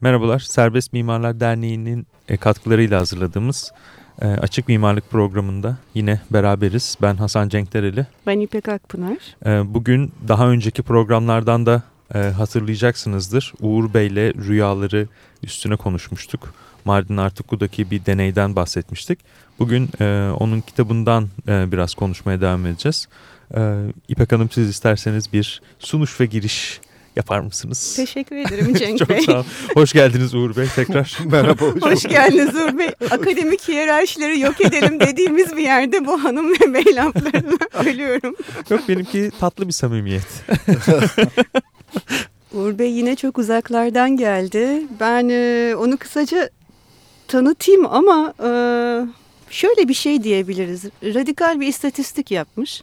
Merhabalar, Serbest Mimarlar Derneği'nin e, katkılarıyla hazırladığımız e, Açık Mimarlık programında yine beraberiz. Ben Hasan Cenkdereli. Ben İpek Akpınar. E, bugün daha önceki programlardan da hatırlayacaksınızdır. Uğur Bey'le rüyaları üstüne konuşmuştuk. Mardin Artuklu'daki bir deneyden bahsetmiştik. Bugün onun kitabından biraz konuşmaya devam edeceğiz. İpek Hanım siz isterseniz bir sunuş ve giriş yapar mısınız? Teşekkür ederim Cenk Çok Bey. sağ olun. Hoş geldiniz Uğur Bey tekrar. Merhaba. Hoş, hoş geldiniz Uğur Bey. Akademik hiyerarşileri yok edelim dediğimiz bir yerde bu hanım ve bey laflarını ölüyorum. Yok benimki tatlı bir samimiyet. Uğur Bey yine çok uzaklardan geldi. Ben e, onu kısaca tanıtayım ama e, şöyle bir şey diyebiliriz. Radikal bir istatistik yapmış.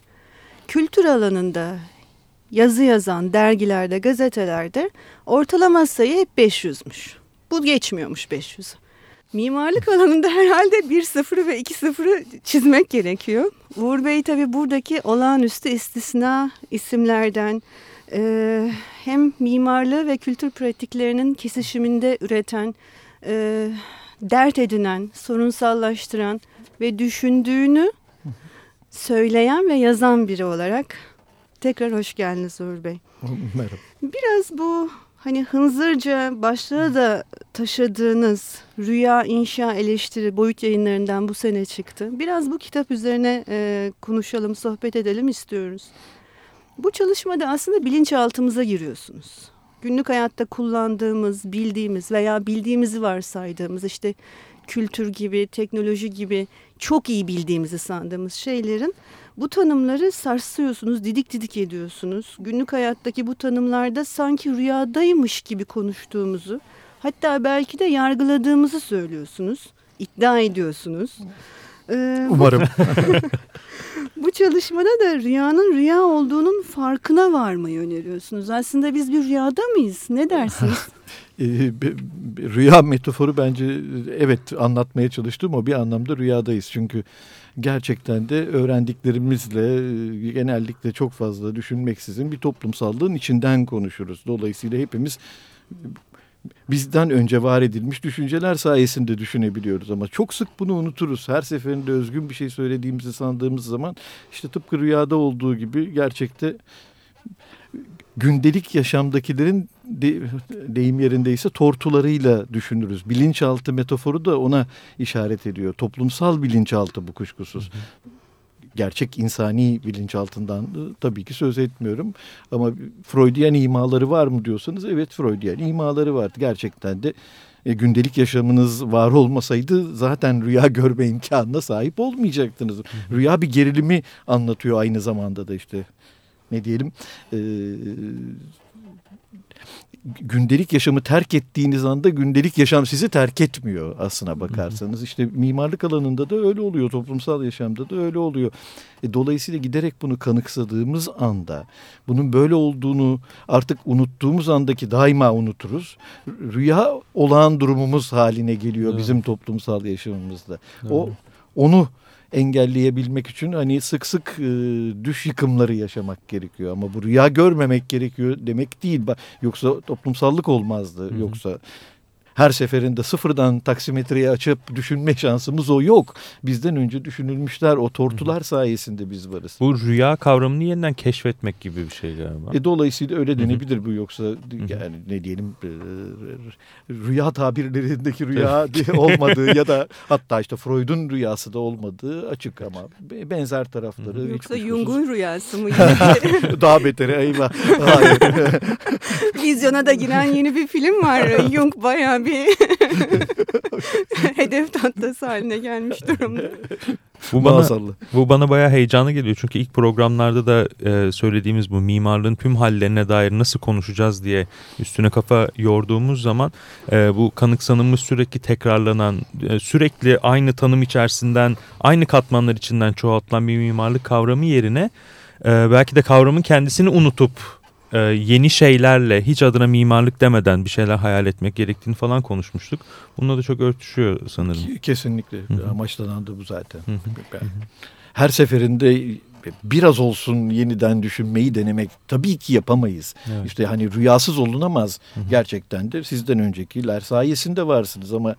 Kültür alanında yazı yazan dergilerde, gazetelerde ortalama sayı hep 500'müş. Bu geçmiyormuş 500. Mimarlık alanında herhalde bir sıfırı ve iki sıfırı çizmek gerekiyor. Uğur Bey tabii buradaki olağanüstü istisna isimlerden e, hem mimarlığı ve kültür pratiklerinin kesişiminde üreten, e, dert edinen, sorunsallaştıran ve düşündüğünü söyleyen ve yazan biri olarak Tekrar hoş geldiniz Uğur Bey. Merhaba. Biraz bu hani hınzırca başlığı da taşıdığınız Rüya İnşa Eleştiri boyut yayınlarından bu sene çıktı. Biraz bu kitap üzerine e, konuşalım, sohbet edelim istiyoruz. Bu çalışmada aslında bilinçaltımıza giriyorsunuz. Günlük hayatta kullandığımız, bildiğimiz veya bildiğimizi varsaydığımız işte kültür gibi, teknoloji gibi çok iyi bildiğimizi sandığımız şeylerin bu tanımları sarsıyorsunuz, didik didik ediyorsunuz. Günlük hayattaki bu tanımlarda sanki rüyadaymış gibi konuştuğumuzu, hatta belki de yargıladığımızı söylüyorsunuz, iddia ediyorsunuz. Ee, Umarım. bu çalışmada da rüyanın rüya olduğunun farkına varmayı öneriyorsunuz. Aslında biz bir rüyada mıyız? Ne dersiniz? Ee, rüya metaforu bence evet anlatmaya çalıştım o bir anlamda rüyadayız. Çünkü gerçekten de öğrendiklerimizle e, genellikle çok fazla düşünmeksizin bir toplumsallığın içinden konuşuruz. Dolayısıyla hepimiz bizden önce var edilmiş düşünceler sayesinde düşünebiliyoruz ama çok sık bunu unuturuz. Her seferinde özgün bir şey söylediğimizi sandığımız zaman işte tıpkı rüyada olduğu gibi gerçekte gündelik yaşamdakilerin de, deyim yerindeyse tortularıyla düşünürüz. Bilinçaltı metaforu da ona işaret ediyor. Toplumsal bilinçaltı bu kuşkusuz. Gerçek insani bilinçaltından tabii ki söz etmiyorum. Ama Freudian imaları var mı diyorsanız evet Freudian imaları var. Gerçekten de e, gündelik yaşamınız var olmasaydı zaten rüya görme imkanına sahip olmayacaktınız. Rüya bir gerilimi anlatıyor aynı zamanda da işte ne diyelim e, gündelik yaşamı terk ettiğiniz anda gündelik yaşam sizi terk etmiyor aslına bakarsanız. İşte mimarlık alanında da öyle oluyor, toplumsal yaşamda da öyle oluyor. E, dolayısıyla giderek bunu kanıksadığımız anda, bunun böyle olduğunu artık unuttuğumuz andaki daima unuturuz. Rüya olağan durumumuz haline geliyor evet. bizim toplumsal yaşamımızda. Evet. O onu engelleyebilmek için hani sık sık e, düş yıkımları yaşamak gerekiyor. Ama bu rüya görmemek gerekiyor demek değil. Yoksa toplumsallık olmazdı. Hı hı. Yoksa her seferinde sıfırdan taksimetreyi açıp düşünme şansımız o yok. Bizden önce düşünülmüşler o tortular sayesinde biz varız. Bu rüya kavramını yeniden keşfetmek gibi bir şey galiba. E, dolayısıyla öyle denebilir bu yoksa yani ne diyelim e, rüya tabirlerindeki rüya olmadığı ya da hatta işte Freud'un rüyası da olmadığı açık ama benzer tarafları. Yoksa Jung'un rüyası mı? Daha beteri eyvah. Vizyona da giren yeni bir film var. Jung bayağı bir hedef tahtası haline gelmiş durumda. Bu bana, bu bana bayağı heyecanlı geliyor. Çünkü ilk programlarda da e, söylediğimiz bu mimarlığın tüm hallerine dair nasıl konuşacağız diye üstüne kafa yorduğumuz zaman e, bu kanıksanımız sürekli tekrarlanan, e, sürekli aynı tanım içerisinden, aynı katmanlar içinden çoğaltılan bir mimarlık kavramı yerine e, belki de kavramın kendisini unutup e, yeni şeylerle hiç adına mimarlık demeden bir şeyler hayal etmek gerektiğini falan konuşmuştuk. Bununla da çok örtüşüyor sanırım. Kesinlikle. Hı -hı. Amaçlanan da bu zaten. Hı -hı. Her seferinde biraz olsun yeniden düşünmeyi denemek tabii ki yapamayız. Evet. İşte hani rüyasız olunamaz hı hı. gerçekten de sizden öncekiler sayesinde varsınız ama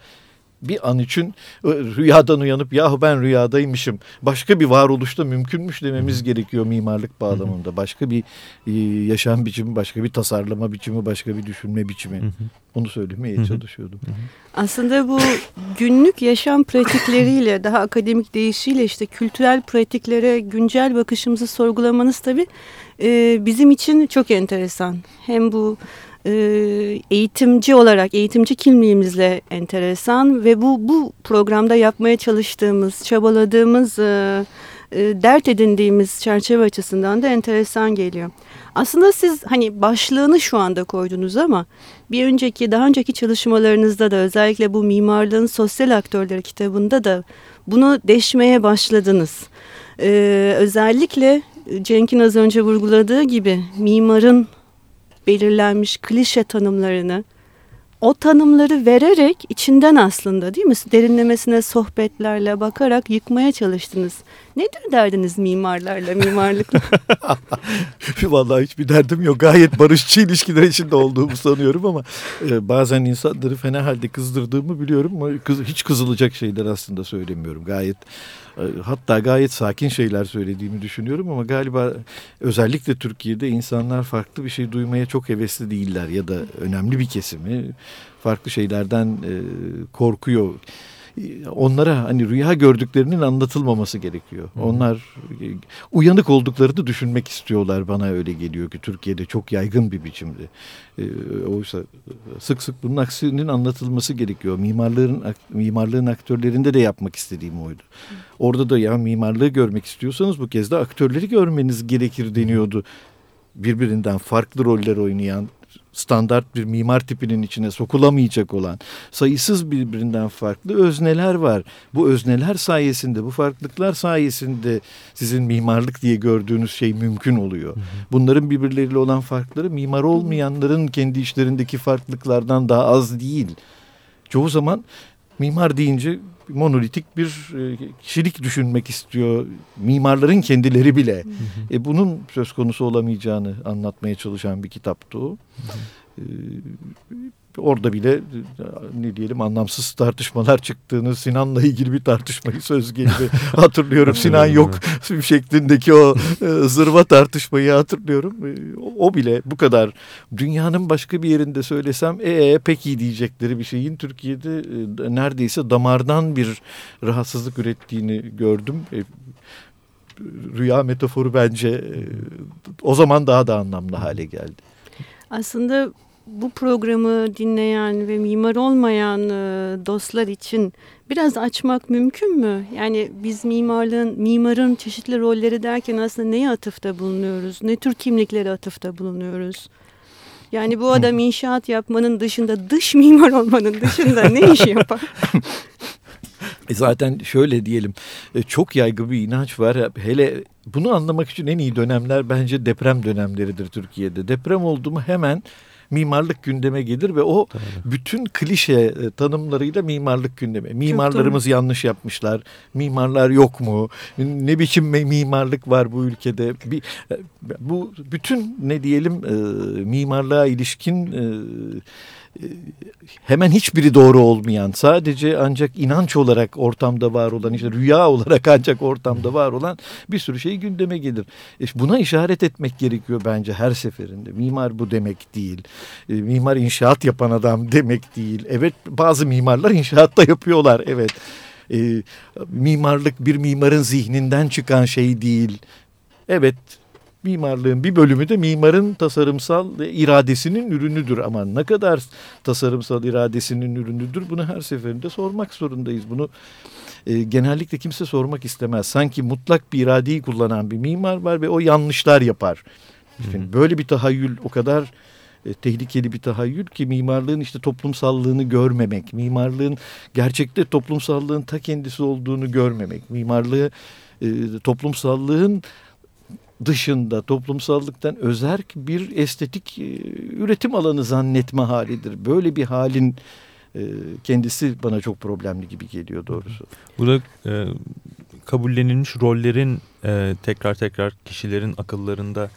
bir an için rüyadan uyanıp yahu ben rüyadaymışım başka bir varoluşta mümkünmüş dememiz gerekiyor mimarlık bağlamında. Başka bir e, yaşam biçimi, başka bir tasarlama biçimi, başka bir düşünme biçimi. Onu söylemeye çalışıyordum. Aslında bu günlük yaşam pratikleriyle daha akademik deyişiyle işte kültürel pratiklere güncel bakışımızı sorgulamanız tabii e, bizim için çok enteresan. Hem bu e, eğitimci olarak, eğitimci kimliğimizle enteresan ve bu, bu programda yapmaya çalıştığımız, çabaladığımız, e, e, dert edindiğimiz çerçeve açısından da enteresan geliyor. Aslında siz hani başlığını şu anda koydunuz ama bir önceki, daha önceki çalışmalarınızda da özellikle bu mimarlığın sosyal aktörleri kitabında da bunu deşmeye başladınız. Ee, özellikle Cenk'in az önce vurguladığı gibi mimarın belirlenmiş klişe tanımlarını o tanımları vererek içinden aslında değil mi derinlemesine sohbetlerle bakarak yıkmaya çalıştınız. Nedir derdiniz mimarlarla, mimarlıkla? Vallahi hiçbir derdim yok. Gayet barışçı ilişkiler içinde olduğumu sanıyorum ama e, bazen insanları fena halde kızdırdığımı biliyorum kız, hiç kızılacak şeyler aslında söylemiyorum. Gayet e, hatta gayet sakin şeyler söylediğimi düşünüyorum ama galiba özellikle Türkiye'de insanlar farklı bir şey duymaya çok hevesli değiller ya da önemli bir kesimi farklı şeylerden e, korkuyor onlara hani rüya gördüklerinin anlatılmaması gerekiyor. Hı. Onlar e, uyanık olduklarını düşünmek istiyorlar bana öyle geliyor ki Türkiye'de çok yaygın bir biçimde. E, oysa sık sık bunun aksinin anlatılması gerekiyor. Mimarlığın mimarlığın aktörlerinde de yapmak istediğim oydu. Hı. Orada da ya mimarlığı görmek istiyorsanız bu kez de aktörleri görmeniz gerekir deniyordu birbirinden farklı roller oynayan standart bir mimar tipinin içine sokulamayacak olan sayısız birbirinden farklı özneler var. Bu özneler sayesinde, bu farklılıklar sayesinde sizin mimarlık diye gördüğünüz şey mümkün oluyor. Bunların birbirleriyle olan farkları mimar olmayanların kendi işlerindeki farklılıklardan daha az değil. Çoğu zaman mimar deyince monolitik bir e, kişilik düşünmek istiyor. Mimarların kendileri bile. Hı hı. E, bunun söz konusu olamayacağını anlatmaya çalışan bir kitaptı o. Hı hı. E, orada bile ne diyelim anlamsız tartışmalar çıktığını Sinan'la ilgili bir tartışmayı söz gelimi hatırlıyorum. Sinan yok şeklindeki o e, zırva tartışmayı hatırlıyorum. E, o bile bu kadar dünyanın başka bir yerinde söylesem ee pek iyi diyecekleri bir şeyin Türkiye'de e, neredeyse damardan bir rahatsızlık ürettiğini gördüm. Rüya metaforu bence o zaman daha da anlamlı hale geldi. Aslında bu programı dinleyen ve mimar olmayan e, dostlar için biraz açmak mümkün mü? Yani biz mimarlığın, mimarın çeşitli rolleri derken aslında neye atıfta bulunuyoruz? Ne tür kimliklere atıfta bulunuyoruz? Yani bu adam inşaat yapmanın dışında, dış mimar olmanın dışında ne iş yapar? E zaten şöyle diyelim e, çok yaygın bir inanç var. Hele bunu anlamak için en iyi dönemler bence deprem dönemleridir Türkiye'de. Deprem oldu mu hemen mimarlık gündeme gelir ve o Tabii. bütün klişe e, tanımlarıyla mimarlık gündeme. Mimarlarımız yanlış yapmışlar. Mimarlar yok mu? Ne biçim mimarlık var bu ülkede? Bir, e, bu bütün ne diyelim e, mimarlığa ilişkin e, hemen hiçbiri doğru olmayan sadece ancak inanç olarak ortamda var olan işte rüya olarak ancak ortamda var olan bir sürü şey gündeme gelir. E buna işaret etmek gerekiyor bence her seferinde. Mimar bu demek değil. E, mimar inşaat yapan adam demek değil. Evet bazı mimarlar inşaatta yapıyorlar evet. E, mimarlık bir mimarın zihninden çıkan şey değil. Evet mimarlığın bir bölümü de mimarın tasarımsal iradesinin ürünüdür. Ama ne kadar tasarımsal iradesinin ürünüdür bunu her seferinde sormak zorundayız. Bunu e, genellikle kimse sormak istemez. Sanki mutlak bir iradeyi kullanan bir mimar var ve o yanlışlar yapar. Şimdi böyle bir tahayyül o kadar e, tehlikeli bir tahayyül ki mimarlığın işte toplumsallığını görmemek, mimarlığın gerçekte toplumsallığın ta kendisi olduğunu görmemek, mimarlığı e, toplumsallığın dışında toplumsallıktan özerk bir estetik e, üretim alanı zannetme halidir. Böyle bir halin e, kendisi bana çok problemli gibi geliyor doğrusu. Burada e, kabullenilmiş rollerin e, tekrar tekrar kişilerin akıllarında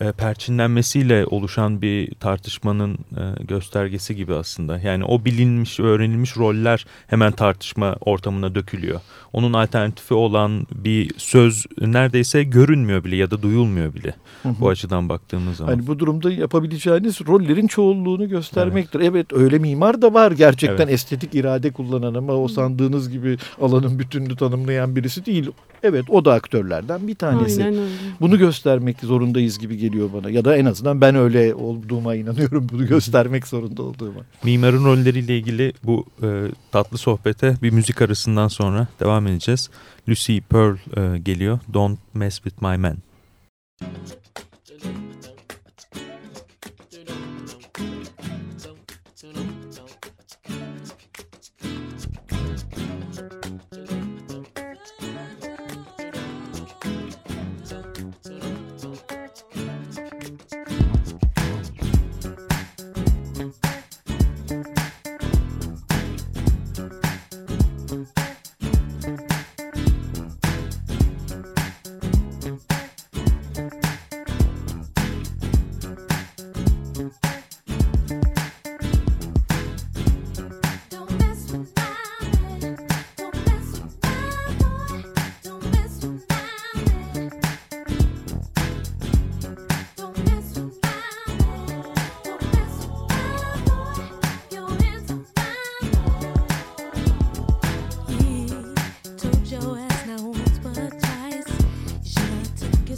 e, perçinlenmesiyle oluşan bir tartışmanın e, göstergesi gibi aslında. Yani o bilinmiş, öğrenilmiş roller hemen tartışma ortamına dökülüyor. Onun alternatifi olan bir söz neredeyse görünmüyor bile ya da duyulmuyor bile hı hı. bu açıdan baktığımız zaman. Yani bu durumda yapabileceğiniz rollerin çoğunluğunu göstermektir. Evet, evet öyle mimar da var gerçekten evet. estetik irade kullanan ama o sandığınız gibi alanın bütününü tanımlayan birisi değil. Evet o da aktörlerden bir tanesi. Aynen öyle. Bunu göstermek zorundayız gibi geliyor bana. Ya da en azından ben öyle olduğuma inanıyorum. Bunu göstermek zorunda olduğuma. Mimarın rolleriyle ilgili bu e, tatlı sohbete bir müzik arasından sonra devam edeceğiz. Lucy Pearl e, geliyor. Don't Mess With My Man.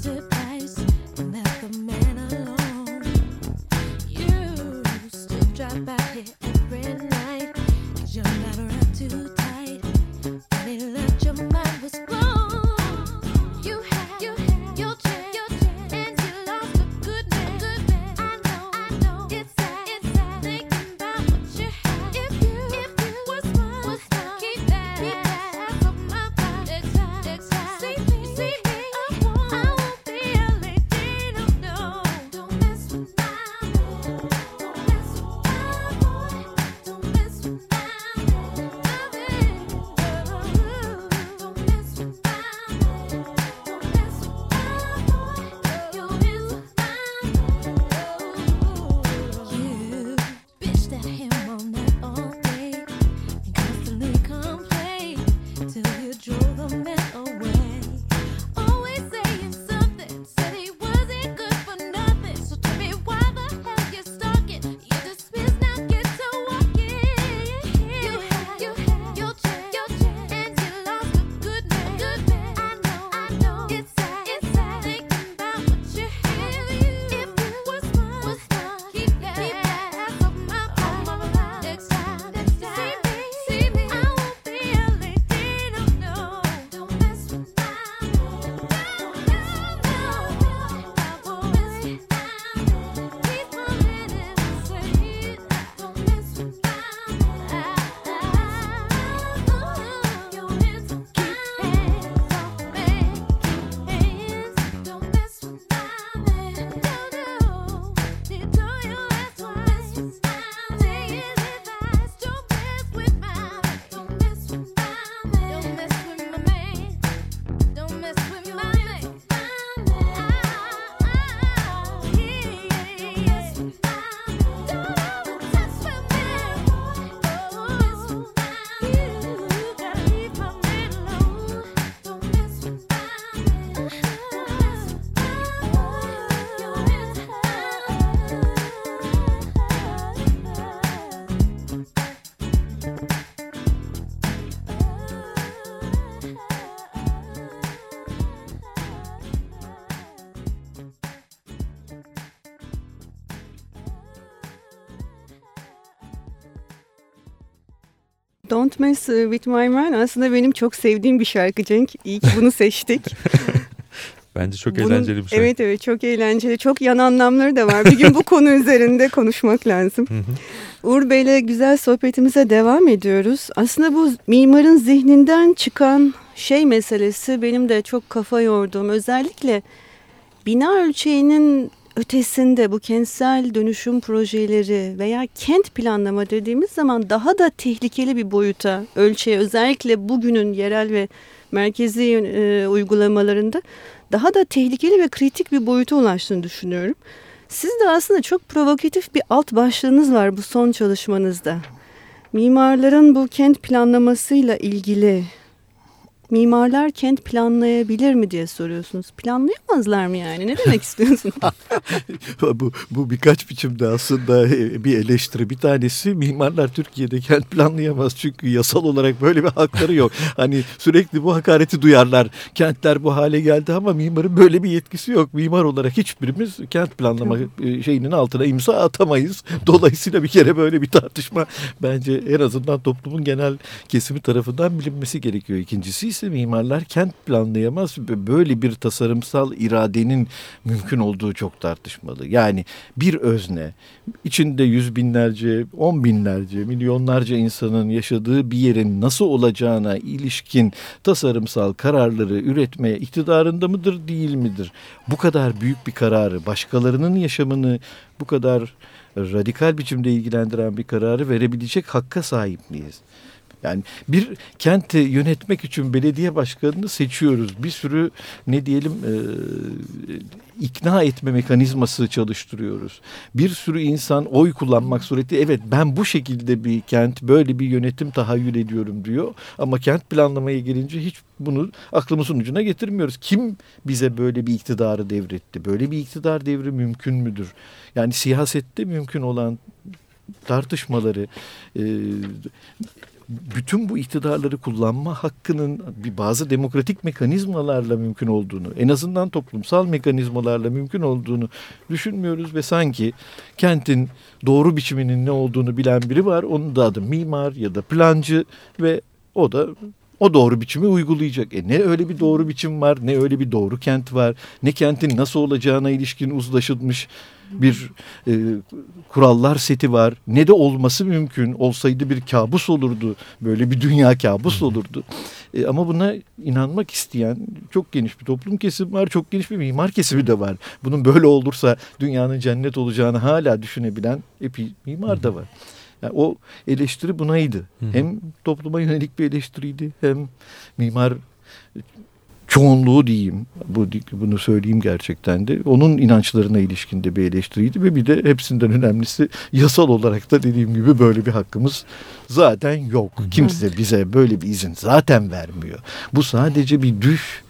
Don't Mess With My Man aslında benim çok sevdiğim bir şarkı Cenk. İyi ki bunu seçtik. Bence çok Bunun, eğlenceli bir şarkı. Evet evet çok eğlenceli. Çok yan anlamları da var. Bir gün bu konu üzerinde konuşmak lazım. Uğur Bey'le güzel sohbetimize devam ediyoruz. Aslında bu mimarın zihninden çıkan şey meselesi benim de çok kafa yorduğum. Özellikle bina ölçeğinin ötesinde bu kentsel dönüşüm projeleri veya kent planlama dediğimiz zaman daha da tehlikeli bir boyuta ölçüye özellikle bugünün yerel ve merkezi e, uygulamalarında daha da tehlikeli ve kritik bir boyuta ulaştığını düşünüyorum. Siz de aslında çok provokatif bir alt başlığınız var bu son çalışmanızda. Mimarların bu kent planlamasıyla ilgili mimarlar kent planlayabilir mi diye soruyorsunuz. Planlayamazlar mı yani? Ne demek istiyorsun? bu, bu birkaç biçimde aslında e, bir eleştiri. Bir tanesi mimarlar Türkiye'de kent planlayamaz. Çünkü yasal olarak böyle bir hakları yok. Hani sürekli bu hakareti duyarlar. Kentler bu hale geldi ama mimarın böyle bir yetkisi yok. Mimar olarak hiçbirimiz kent planlama e, şeyinin altına imza atamayız. Dolayısıyla bir kere böyle bir tartışma bence en azından toplumun genel kesimi tarafından bilinmesi gerekiyor. İkincisi ise mimarlar kent planlayamaz. Böyle bir tasarımsal iradenin mümkün olduğu çok tartışmalı. Yani bir özne içinde yüz binlerce, on binlerce, milyonlarca insanın yaşadığı bir yerin nasıl olacağına ilişkin tasarımsal kararları üretmeye iktidarında mıdır değil midir? Bu kadar büyük bir kararı başkalarının yaşamını bu kadar radikal biçimde ilgilendiren bir kararı verebilecek hakka sahip miyiz? Yani bir kenti yönetmek için belediye başkanını seçiyoruz. Bir sürü ne diyelim e, ikna etme mekanizması çalıştırıyoruz. Bir sürü insan oy kullanmak sureti evet ben bu şekilde bir kent böyle bir yönetim tahayyül ediyorum diyor. Ama kent planlamaya gelince hiç bunu aklımızın ucuna getirmiyoruz. Kim bize böyle bir iktidarı devretti? Böyle bir iktidar devri mümkün müdür? Yani siyasette mümkün olan tartışmaları e, bütün bu iktidarları kullanma hakkının bir bazı demokratik mekanizmalarla mümkün olduğunu, en azından toplumsal mekanizmalarla mümkün olduğunu düşünmüyoruz ve sanki kentin doğru biçiminin ne olduğunu bilen biri var. Onun da adı mimar ya da plancı ve o da o doğru biçimi uygulayacak. E ne öyle bir doğru biçim var, ne öyle bir doğru kent var, ne kentin nasıl olacağına ilişkin uzlaşılmış bir e, kurallar seti var. Ne de olması mümkün. Olsaydı bir kabus olurdu. Böyle bir dünya kabus olurdu. E, ama buna inanmak isteyen çok geniş bir toplum kesimi var. Çok geniş bir mimar kesimi de var. Bunun böyle olursa dünyanın cennet olacağını hala düşünebilen epi mimar da var. Yani o eleştiri bunaydı. Hem topluma yönelik bir eleştiriydi hem mimar çoğunluğu diyeyim bu bunu söyleyeyim gerçekten de onun inançlarına ilişkinde bir eleştiriydi ve bir de hepsinden önemlisi yasal olarak da dediğim gibi böyle bir hakkımız zaten yok. Kimse bize böyle bir izin zaten vermiyor. Bu sadece bir düş.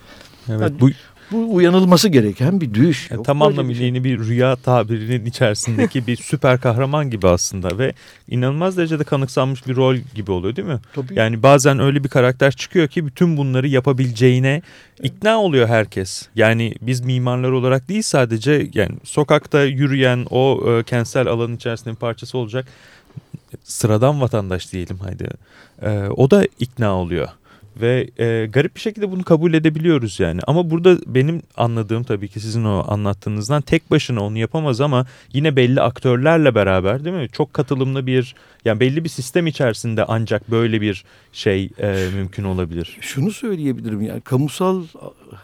Evet yani, bu bu uyanılması gereken bir düş. Yani tam anlamıyla şey. yeni bir rüya tabirinin içerisindeki bir süper kahraman gibi aslında ve inanılmaz derecede kanıksanmış bir rol gibi oluyor değil mi? Tabii. Yani bazen öyle bir karakter çıkıyor ki bütün bunları yapabileceğine ikna oluyor herkes. Yani biz mimarlar olarak değil sadece yani sokakta yürüyen o e, kentsel alanın içerisinde bir parçası olacak sıradan vatandaş diyelim haydi. E, o da ikna oluyor. Ve e, garip bir şekilde bunu kabul edebiliyoruz yani. Ama burada benim anladığım tabii ki sizin o anlattığınızdan tek başına onu yapamaz ama yine belli aktörlerle beraber değil mi? Çok katılımlı bir yani belli bir sistem içerisinde ancak böyle bir şey e, mümkün olabilir. Şunu söyleyebilirim yani kamusal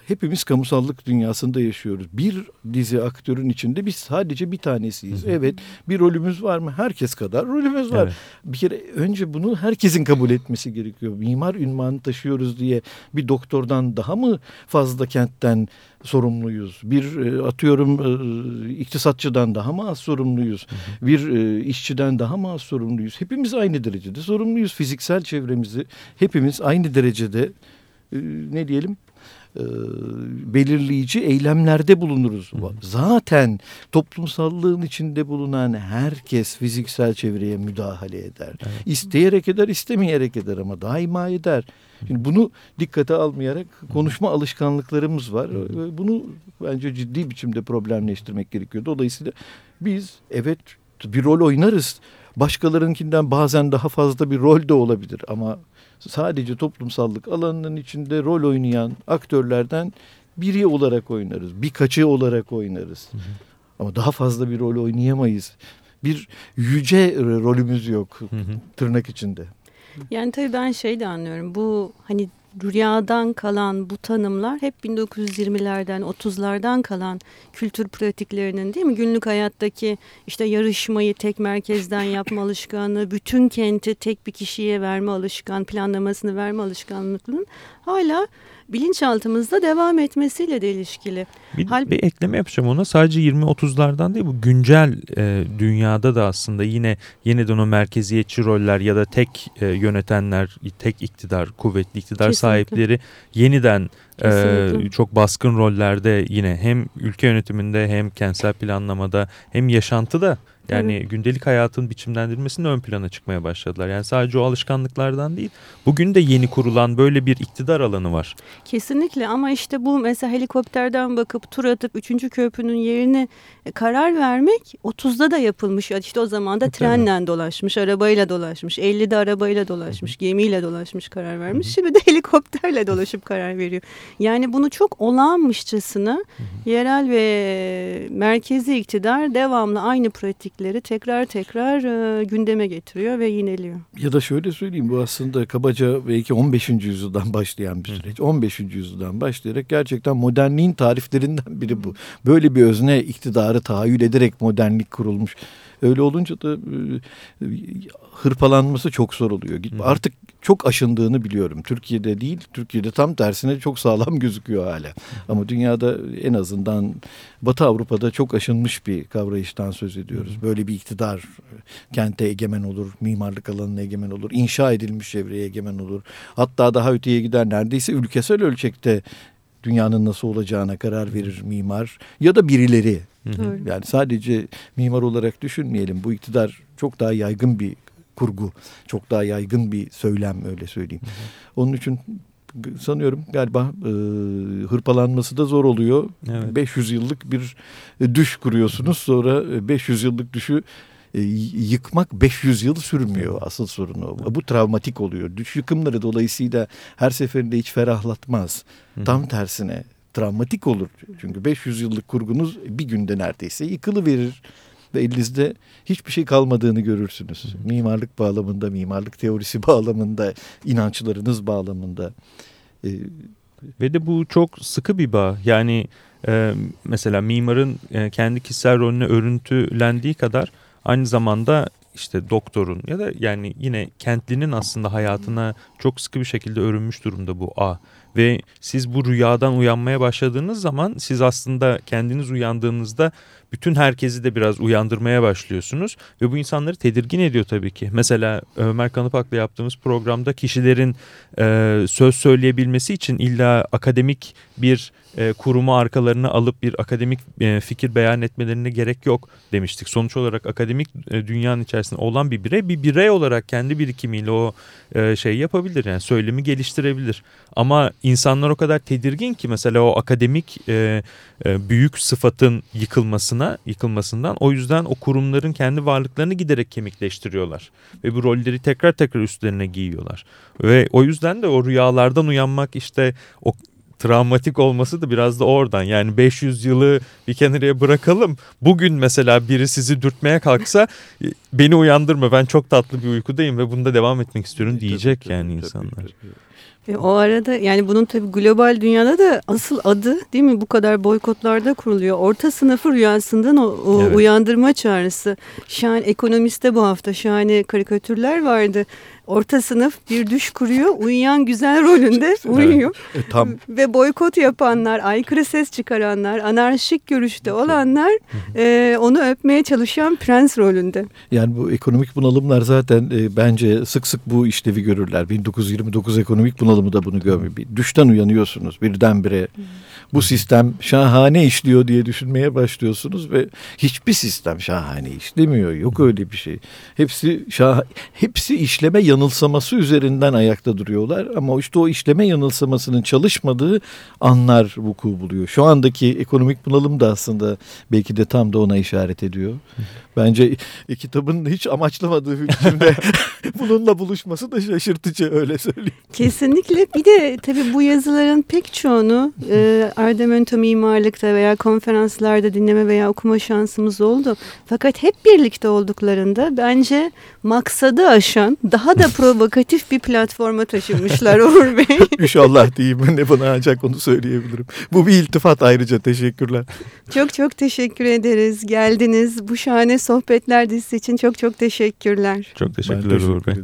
hepimiz kamusallık dünyasında yaşıyoruz. Bir dizi aktörün içinde biz sadece bir tanesiyiz. Hı hı. Evet bir rolümüz var mı? Herkes kadar rolümüz var. Evet. Bir kere önce bunu herkesin kabul etmesi gerekiyor. Mimar ünvanı taşıyoruz diye bir doktordan daha mı fazla kentten sorumluyuz? Bir e, atıyorum e, iktisatçıdan daha mı az sorumluyuz? Hı hı. Bir e, işçiden daha mı az sorumluyuz? Hepimiz aynı derecede sorumluyuz. Fiziksel çevremizi hepimiz aynı derecede ne diyelim belirleyici eylemlerde bulunuruz. Zaten toplumsallığın içinde bulunan herkes fiziksel çevreye müdahale eder. Evet. İsteyerek eder, istemeyerek eder ama daima eder. Şimdi bunu dikkate almayarak konuşma alışkanlıklarımız var. Bunu bence ciddi biçimde problemleştirmek gerekiyor. Dolayısıyla biz evet bir rol oynarız. Başkalarınkinden bazen daha fazla bir rol de olabilir ama sadece toplumsallık alanının içinde rol oynayan aktörlerden biri olarak oynarız. Birkaçı olarak oynarız. Hı hı. Ama daha fazla bir rol oynayamayız. Bir yüce rolümüz yok hı hı. tırnak içinde. Yani tabii ben şey de anlıyorum. Bu hani rüyadan kalan bu tanımlar hep 1920'lerden 30'lardan kalan kültür pratiklerinin değil mi? Günlük hayattaki işte yarışmayı tek merkezden yapma alışkanlığı, bütün kenti tek bir kişiye verme alışkan, planlamasını verme alışkanlığının hala bilinçaltımızda devam etmesiyle de ilişkili. Bir, Hal... bir ekleme yapacağım ona sadece 20-30'lardan değil bu güncel e, dünyada da aslında yine yeniden o merkeziyetçi roller ya da tek e, yönetenler, tek iktidar, kuvvetli iktidar Kesinlikle. sahipleri yeniden e, çok baskın rollerde yine hem ülke yönetiminde hem kentsel planlamada hem yaşantıda yani evet. gündelik hayatın biçimlendirilmesinin ön plana çıkmaya başladılar. Yani sadece o alışkanlıklardan değil. Bugün de yeni kurulan böyle bir iktidar alanı var. Kesinlikle ama işte bu mesela helikopterden bakıp tur atıp 3. köprünün yerini e, karar vermek 30'da da yapılmış. İşte o zaman da trenle dolaşmış, arabayla dolaşmış, 50'de arabayla dolaşmış, gemiyle dolaşmış karar vermiş. Şimdi de helikopterle dolaşıp karar veriyor. Yani bunu çok olağanmışçasına yerel ve merkezi iktidar devamlı aynı pratikle pratikleri tekrar tekrar e, gündeme getiriyor ve yineliyor. Ya da şöyle söyleyeyim bu aslında kabaca belki 15. yüzyıldan başlayan bir süreç. 15. yüzyıldan başlayarak gerçekten modernliğin tariflerinden biri bu. Böyle bir özne iktidarı tahayyül ederek modernlik kurulmuş. Öyle olunca da e, hırpalanması çok zor oluyor. Hı. Artık çok aşındığını biliyorum. Türkiye'de değil, Türkiye'de tam tersine çok sağlam gözüküyor hala. Ama dünyada en azından Batı Avrupa'da çok aşınmış bir kavrayıştan söz ediyoruz. Böyle bir iktidar kente egemen olur, mimarlık alanına egemen olur, inşa edilmiş çevreye egemen olur. Hatta daha öteye gider neredeyse ülkesel ölçekte dünyanın nasıl olacağına karar verir mimar ya da birileri. Hı Yani sadece mimar olarak düşünmeyelim. Bu iktidar çok daha yaygın bir kurgu. Çok daha yaygın bir söylem öyle söyleyeyim. Hı hı. Onun için sanıyorum galiba e, hırpalanması da zor oluyor. Evet. 500 yıllık bir düş kuruyorsunuz. Sonra 500 yıllık düşü e, yıkmak 500 yıl sürmüyor asıl sorunu. o. Bu travmatik oluyor. Düş yıkımları dolayısıyla her seferinde hiç ferahlatmaz. Tam tersine travmatik olur. Çünkü 500 yıllık kurgunuz bir günde neredeyse yıkılı verir ve elinizde hiçbir şey kalmadığını görürsünüz. Mimarlık bağlamında, mimarlık teorisi bağlamında, inançlarınız bağlamında. Ee, ve de bu çok sıkı bir bağ. Yani e, mesela mimarın e, kendi kişisel rolüne örüntülendiği kadar aynı zamanda işte doktorun ya da yani yine kentlinin aslında hayatına çok sıkı bir şekilde örünmüş durumda bu A. Ve siz bu rüyadan uyanmaya başladığınız zaman siz aslında kendiniz uyandığınızda bütün herkesi de biraz uyandırmaya başlıyorsunuz. Ve bu insanları tedirgin ediyor tabii ki. Mesela Ömer Kanıpak'la yaptığımız programda kişilerin e, söz söyleyebilmesi için illa akademik bir e, kurumu arkalarına alıp bir akademik e, fikir beyan etmelerine gerek yok demiştik. Sonuç olarak akademik e, dünyanın içerisinde olan bir birey bir birey olarak kendi birikimiyle o e, şey yapabilir yani söylemi geliştirebilir. Ama insanlar o kadar tedirgin ki mesela o akademik büyük sıfatın yıkılmasına yıkılmasından o yüzden o kurumların kendi varlıklarını giderek kemikleştiriyorlar ve bu rolleri tekrar tekrar üstlerine giyiyorlar. Ve o yüzden de o rüyalardan uyanmak işte o travmatik olması da biraz da oradan. Yani 500 yılı bir kenarıya bırakalım. Bugün mesela biri sizi dürtmeye kalksa e, beni uyandırma ben çok tatlı bir uykudayım ve bunda devam etmek istiyorum diyecek tabii, yani tabii, insanlar. Tabii, tabii. E, o arada yani bunun tabii global dünyada da asıl adı değil mi bu kadar boykotlarda kuruluyor. Orta sınıfı rüyasından o, o evet. uyandırma çağrısı. Şahane ekonomiste bu hafta şahane karikatürler vardı orta sınıf bir düş kuruyor. Uyuyan güzel rolünde uyuyor. Evet, e, tam. Ve boykot yapanlar, aykırı ses çıkaranlar, anarşik görüşte olanlar e, onu öpmeye çalışan prens rolünde. Yani bu ekonomik bunalımlar zaten e, bence sık sık bu işlevi görürler. 1929 ekonomik bunalımı da bunu görmüyor. Bir düşten uyanıyorsunuz birdenbire. Bu sistem şahane işliyor diye düşünmeye başlıyorsunuz ve hiçbir sistem şahane işlemiyor. Yok öyle bir şey. Hepsi şah hepsi işleme yanılsaması üzerinden ayakta duruyorlar ama işte o işleme yanılsamasının çalışmadığı anlar vuku buluyor. Şu andaki ekonomik bunalım da aslında belki de tam da ona işaret ediyor. Bence e, kitabın hiç amaçlamadığı biçimde bununla buluşması da şaşırtıcı öyle söyleyeyim. Kesinlikle. Bir de tabii bu yazıların pek çoğunu e, Ardemento mimarlıkta veya konferanslarda dinleme veya okuma şansımız oldu. Fakat hep birlikte olduklarında bence maksadı aşan daha da provokatif bir platforma taşımışlar Uğur Bey. İnşallah diyeyim. Ne bana ancak onu söyleyebilirim. Bu bir iltifat ayrıca teşekkürler. Çok çok teşekkür ederiz. Geldiniz. Bu şahane sohbetler dizisi için çok çok teşekkürler. Çok teşekkürler Uğur Bey.